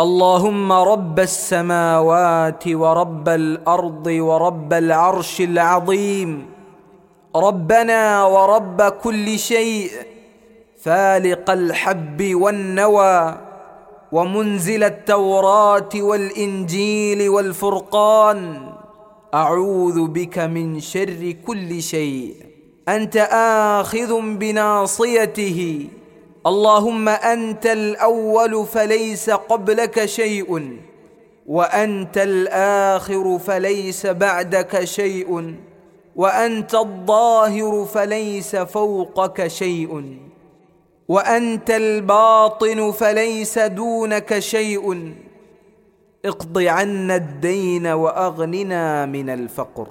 اللهم رب السماوات ورب الأرض ورب العرش العظيم. ربنا ورب كل شيء. فالق الحب والنوى ومنزل التوراة والإنجيل والفرقان. أعوذ بك من شر كل شيء. أنت آخذ بناصيته. اللهم أنت الأول فليس قبلك شيء وأنت الآخر فليس بعدك شيء وأنت الظاهر فليس فوقك شيء وأنت الباطن فليس دونك شيء. اقض عنا الدين وأغننا من الفقر.